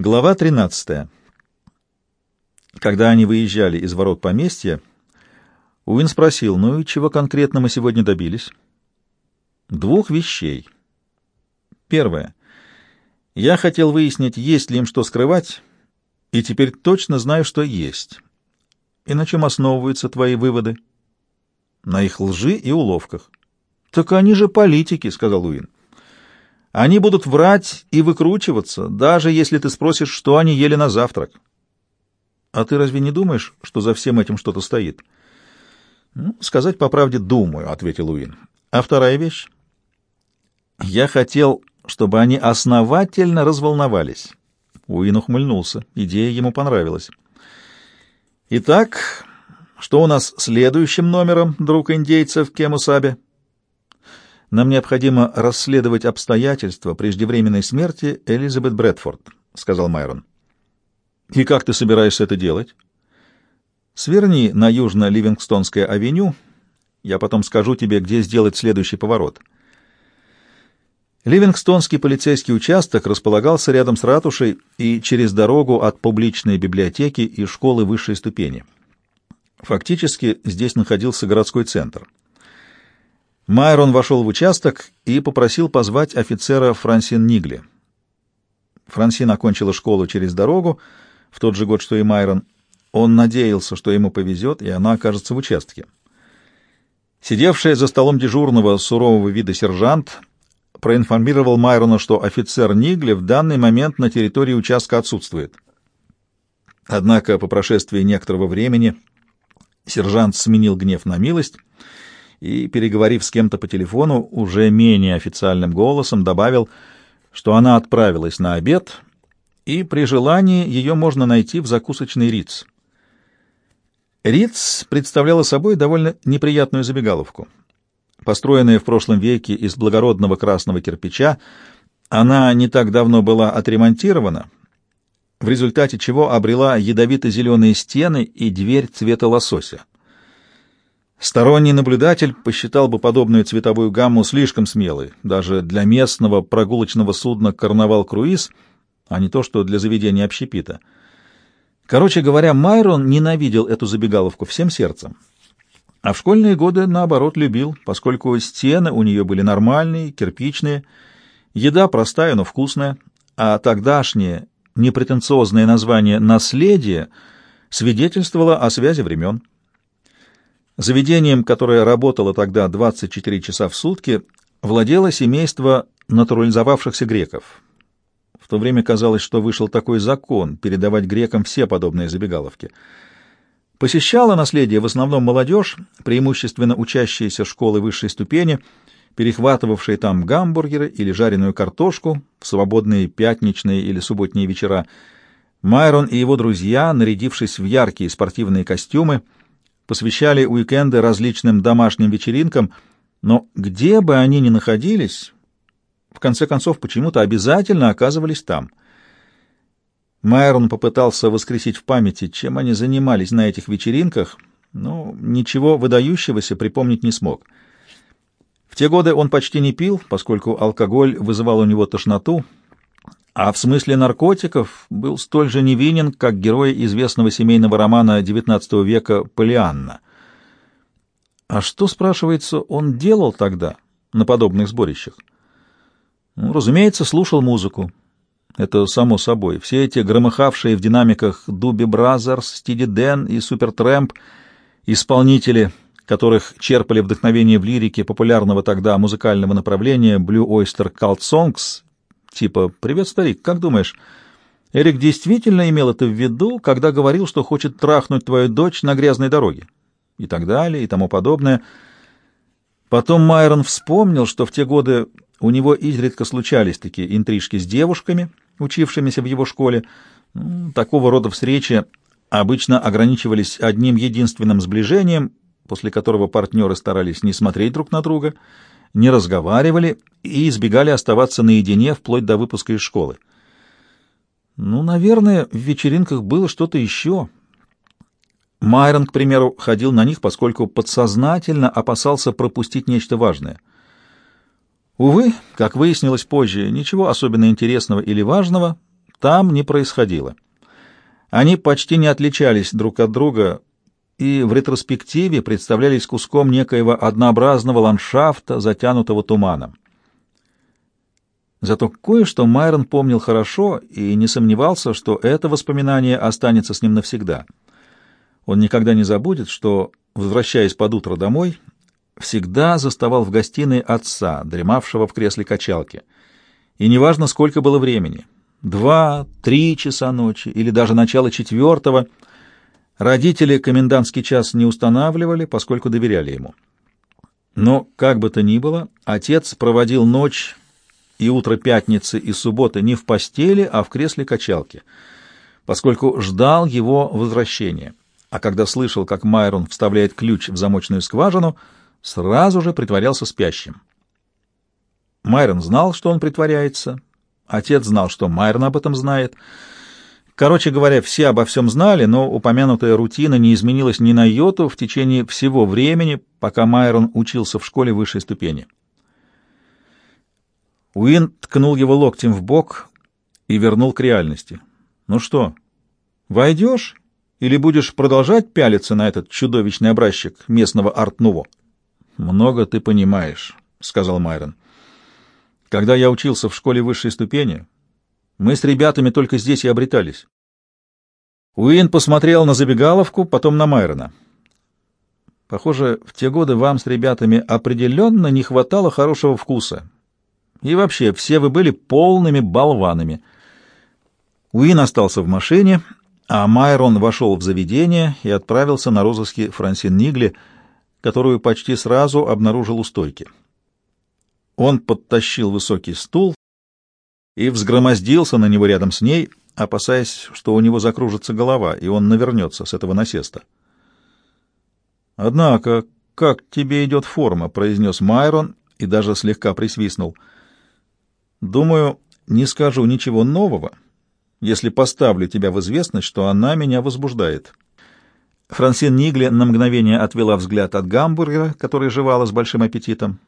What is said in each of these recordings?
Глава 13. Когда они выезжали из ворот поместья, Уин спросил, ну и чего конкретно мы сегодня добились? Двух вещей. Первое. Я хотел выяснить, есть ли им что скрывать, и теперь точно знаю, что есть. И на чем основываются твои выводы? На их лжи и уловках. Так они же политики, сказал Уин. Они будут врать и выкручиваться, даже если ты спросишь, что они ели на завтрак. А ты разве не думаешь, что за всем этим что-то стоит? Ну, сказать по правде, думаю, ответил Уин. А вторая вещь? Я хотел, чтобы они основательно разволновались. Уин ухмыльнулся. Идея ему понравилась. Итак, что у нас следующим номером, друг индейцев Кемусабе? Нам необходимо расследовать обстоятельства преждевременной смерти Элизабет Брэдфорд, сказал Майрон. И как ты собираешься это делать? Сверни на южно-Ливингстонское авеню. Я потом скажу тебе, где сделать следующий поворот. Ливингстонский полицейский участок располагался рядом с ратушей и через дорогу от публичной библиотеки и школы высшей ступени. Фактически здесь находился городской центр. Майрон вошел в участок и попросил позвать офицера Франсин Нигли. Франсин окончила школу через дорогу в тот же год, что и Майрон. Он надеялся, что ему повезет, и она окажется в участке. Сидевший за столом дежурного сурового вида сержант проинформировал Майрона, что офицер Нигли в данный момент на территории участка отсутствует. Однако по прошествии некоторого времени сержант сменил гнев на милость и, переговорив с кем-то по телефону, уже менее официальным голосом добавил, что она отправилась на обед, и при желании ее можно найти в закусочной Риц. Риц представляла собой довольно неприятную забегаловку. Построенная в прошлом веке из благородного красного кирпича, она не так давно была отремонтирована, в результате чего обрела ядовито-зеленые стены и дверь цвета лосося. Сторонний наблюдатель посчитал бы подобную цветовую гамму слишком смелой, даже для местного прогулочного судна «Карнавал-круиз», а не то что для заведения общепита. Короче говоря, Майрон ненавидел эту забегаловку всем сердцем. А в школьные годы, наоборот, любил, поскольку стены у нее были нормальные, кирпичные, еда простая, но вкусная, а тогдашнее непретенциозное название «наследие» свидетельствовало о связи времен. Заведением, которое работало тогда 24 часа в сутки, владело семейство натурализовавшихся греков. В то время казалось, что вышел такой закон передавать грекам все подобные забегаловки. Посещала наследие в основном молодежь, преимущественно учащиеся школы высшей ступени, перехватывавшие там гамбургеры или жареную картошку в свободные пятничные или субботние вечера. Майрон и его друзья, нарядившись в яркие спортивные костюмы, посвящали уикенды различным домашним вечеринкам, но где бы они ни находились, в конце концов почему-то обязательно оказывались там. Майрон попытался воскресить в памяти, чем они занимались на этих вечеринках, но ничего выдающегося припомнить не смог. В те годы он почти не пил, поскольку алкоголь вызывал у него тошноту, а в смысле наркотиков был столь же невинен, как герой известного семейного романа XIX века «Поллианна». А что, спрашивается, он делал тогда на подобных сборищах? Ну, разумеется, слушал музыку. Это само собой. Все эти громыхавшие в динамиках Doobie Brothers, Steely Dan и Supertramp, исполнители, которых черпали вдохновение в лирике популярного тогда музыкального направления Blue Oyster Cult Songs Типа «Привет, старик, как думаешь?» Эрик действительно имел это в виду, когда говорил, что хочет трахнуть твою дочь на грязной дороге. И так далее, и тому подобное. Потом Майрон вспомнил, что в те годы у него изредка случались такие интрижки с девушками, учившимися в его школе. Такого рода встречи обычно ограничивались одним единственным сближением, после которого партнеры старались не смотреть друг на друга — не разговаривали и избегали оставаться наедине вплоть до выпуска из школы. Ну, наверное, в вечеринках было что-то еще. Майрон, к примеру, ходил на них, поскольку подсознательно опасался пропустить нечто важное. Увы, как выяснилось позже, ничего особенно интересного или важного там не происходило. Они почти не отличались друг от друга и в ретроспективе представлялись куском некоего однообразного ландшафта, затянутого туманом. Зато кое-что Майрон помнил хорошо и не сомневался, что это воспоминание останется с ним навсегда. Он никогда не забудет, что, возвращаясь под утро домой, всегда заставал в гостиной отца, дремавшего в кресле качалки. И неважно, сколько было времени — два, три часа ночи или даже начало четвертого — родители комендантский час не устанавливали, поскольку доверяли ему. Но, как бы то ни было, отец проводил ночь и утро пятницы и субботы не в постели, а в кресле качалки, поскольку ждал его возвращения. А когда слышал, как Майрон вставляет ключ в замочную скважину, сразу же притворялся спящим. Майрон знал, что он притворяется. Отец знал, что Майрон об этом знает. Короче говоря, все обо всем знали, но упомянутая рутина не изменилась ни на йоту в течение всего времени, пока Майрон учился в школе высшей ступени. Уин ткнул его локтем в бок и вернул к реальности. «Ну что, войдешь или будешь продолжать пялиться на этот чудовищный образчик местного арт-нуво?» «Много ты понимаешь», — сказал Майрон. «Когда я учился в школе высшей ступени, мы с ребятами только здесь и обретались». Уин посмотрел на забегаловку, потом на Майрона. «Похоже, в те годы вам с ребятами определенно не хватало хорошего вкуса. И вообще, все вы были полными болванами». Уин остался в машине, а Майрон вошел в заведение и отправился на розыски Франсин Нигли — которую почти сразу обнаружил у стойки. Он подтащил высокий стул и взгромоздился на него рядом с ней, опасаясь, что у него закружится голова, и он навернется с этого насеста. «Однако, как тебе идет форма?» — произнес Майрон и даже слегка присвистнул. «Думаю, не скажу ничего нового, если поставлю тебя в известность, что она меня возбуждает». Франсин Нигли на мгновение отвела взгляд от гамбургера, который жевала с большим аппетитом.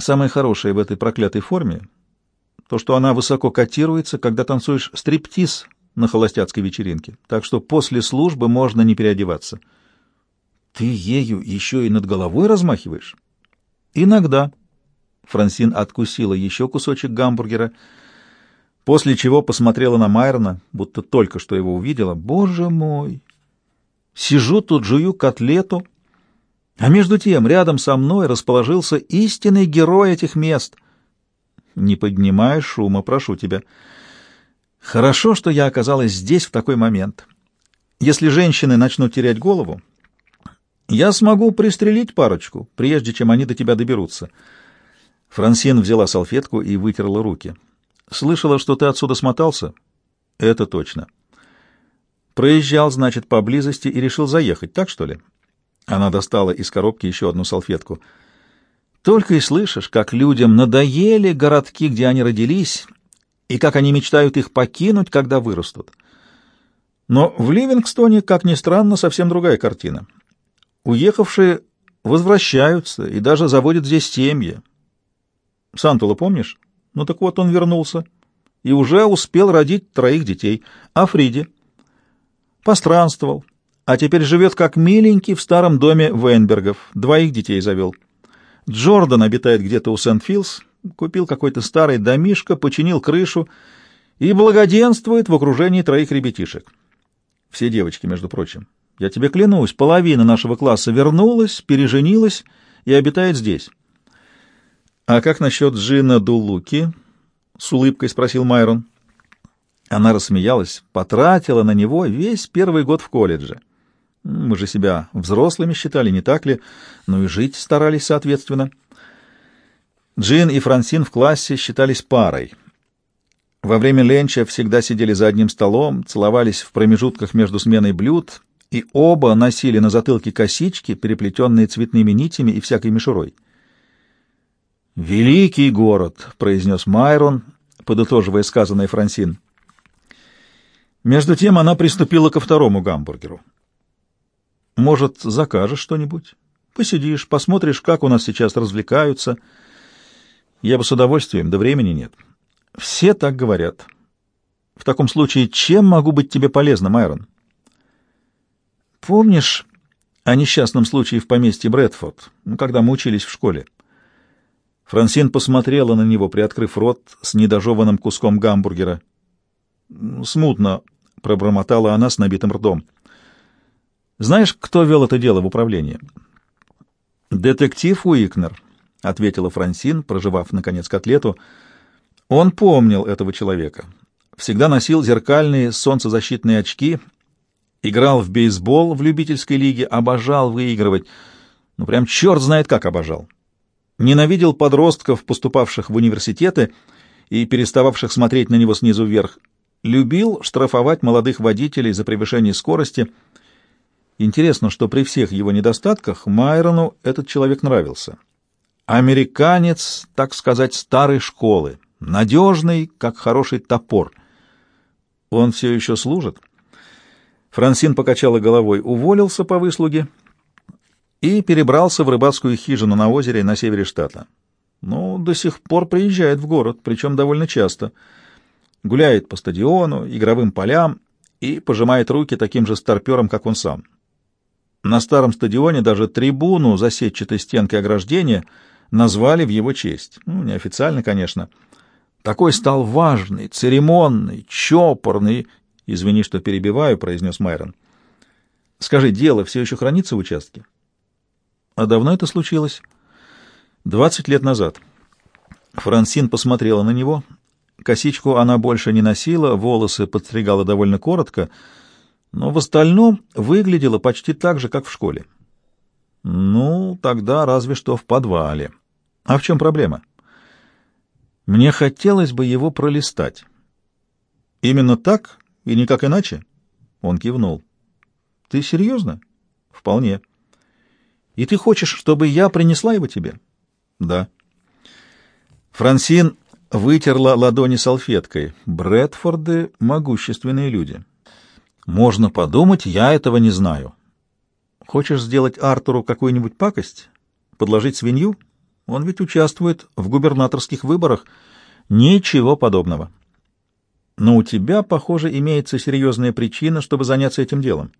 Самое хорошее в этой проклятой форме — то, что она высоко котируется, когда танцуешь стриптиз на холостяцкой вечеринке, так что после службы можно не переодеваться. Ты ею еще и над головой размахиваешь? Иногда. Франсин откусила еще кусочек гамбургера — после чего посмотрела на Майрона, будто только что его увидела. «Боже мой! Сижу тут, жую котлету, а между тем рядом со мной расположился истинный герой этих мест. Не поднимай шума, прошу тебя. Хорошо, что я оказалась здесь в такой момент. Если женщины начнут терять голову, я смогу пристрелить парочку, прежде чем они до тебя доберутся». Франсин взяла салфетку и вытерла руки. Слышала, что ты отсюда смотался? Это точно. Проезжал, значит, поблизости и решил заехать, так что ли? Она достала из коробки еще одну салфетку. Только и слышишь, как людям надоели городки, где они родились, и как они мечтают их покинуть, когда вырастут. Но в Ливингстоне, как ни странно, совсем другая картина. Уехавшие возвращаются и даже заводят здесь семьи. Сантула помнишь? Ну так вот он вернулся и уже успел родить троих детей. А Фриди? Постранствовал, а теперь живет как миленький в старом доме Вейнбергов. Двоих детей завел. Джордан обитает где-то у Сент-Филс, купил какой-то старый домишко, починил крышу и благоденствует в окружении троих ребятишек. Все девочки, между прочим. Я тебе клянусь, половина нашего класса вернулась, переженилась и обитает здесь. «А как насчет Джина Дулуки?» — с улыбкой спросил Майрон. Она рассмеялась, потратила на него весь первый год в колледже. Мы же себя взрослыми считали, не так ли? Ну и жить старались соответственно. Джин и Франсин в классе считались парой. Во время ленча всегда сидели за одним столом, целовались в промежутках между сменой блюд, и оба носили на затылке косички, переплетенные цветными нитями и всякой мишурой. «Великий город», — произнес Майрон, подытоживая сказанное Франсин. Между тем она приступила ко второму гамбургеру. «Может, закажешь что-нибудь? Посидишь, посмотришь, как у нас сейчас развлекаются. Я бы с удовольствием, да времени нет. Все так говорят. В таком случае, чем могу быть тебе полезным, Майрон? Помнишь о несчастном случае в поместье Брэдфорд, ну, когда мы учились в школе? Франсин посмотрела на него, приоткрыв рот с недожеванным куском гамбургера. Смутно пробормотала она с набитым ртом. Знаешь, кто вел это дело в управлении? Детектив Уикнер, ответила Франсин, проживав наконец котлету. Он помнил этого человека. Всегда носил зеркальные солнцезащитные очки Играл в бейсбол в любительской лиге, обожал выигрывать. Ну, прям черт знает как обожал. Ненавидел подростков, поступавших в университеты и перестававших смотреть на него снизу вверх. Любил штрафовать молодых водителей за превышение скорости. Интересно, что при всех его недостатках Майрону этот человек нравился. Американец, так сказать, старой школы, надежный, как хороший топор. Он все еще служит? — Франсин покачала головой, уволился по выслуге и перебрался в рыбацкую хижину на озере на севере штата. Но до сих пор приезжает в город, причем довольно часто. Гуляет по стадиону, игровым полям и пожимает руки таким же старпером, как он сам. На старом стадионе даже трибуну за сетчатой стенкой ограждения назвали в его честь. Ну, неофициально, конечно. Такой стал важный, церемонный, чопорный «Извини, что перебиваю», — произнес Майрон. «Скажи, дело все еще хранится в участке?» «А давно это случилось?» «Двадцать лет назад». Франсин посмотрела на него. Косичку она больше не носила, волосы подстригала довольно коротко, но в остальном выглядела почти так же, как в школе. «Ну, тогда разве что в подвале. А в чем проблема?» «Мне хотелось бы его пролистать». «Именно так и никак иначе? Он кивнул. Ты серьезно? Вполне. И ты хочешь, чтобы я принесла его тебе? Да. Франсин вытерла ладони салфеткой. Брэдфорды — могущественные люди. Можно подумать, я этого не знаю. Хочешь сделать Артуру какую-нибудь пакость? Подложить свинью? Он ведь участвует в губернаторских выборах. Ничего подобного но у тебя, похоже, имеется серьезная причина, чтобы заняться этим делом.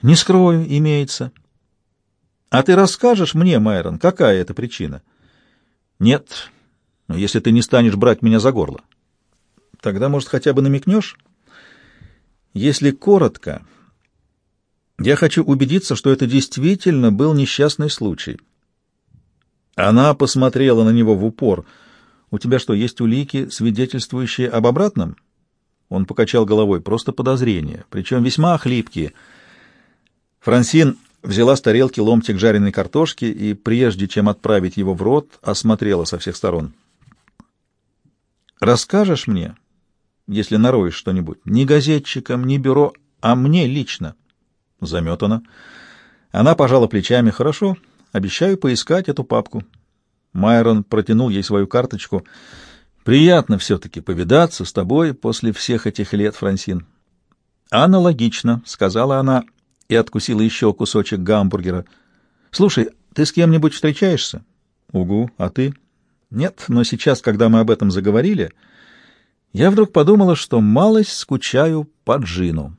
Не скрою, имеется. А ты расскажешь мне, Майрон, какая это причина? Нет, если ты не станешь брать меня за горло. Тогда, может, хотя бы намекнешь? Если коротко, я хочу убедиться, что это действительно был несчастный случай. Она посмотрела на него в упор — у тебя что, есть улики, свидетельствующие об обратном? Он покачал головой. Просто подозрения, причем весьма хлипкие. Франсин взяла с тарелки ломтик жареной картошки и, прежде чем отправить его в рот, осмотрела со всех сторон. «Расскажешь мне, если нароешь что-нибудь, ни газетчикам, ни бюро, а мне лично?» Заметана. Она пожала плечами. «Хорошо, обещаю поискать эту папку». Майрон протянул ей свою карточку. «Приятно все-таки повидаться с тобой после всех этих лет, Франсин». «Аналогично», — сказала она и откусила еще кусочек гамбургера. «Слушай, ты с кем-нибудь встречаешься?» «Угу, а ты?» «Нет, но сейчас, когда мы об этом заговорили, я вдруг подумала, что малость скучаю по Джину».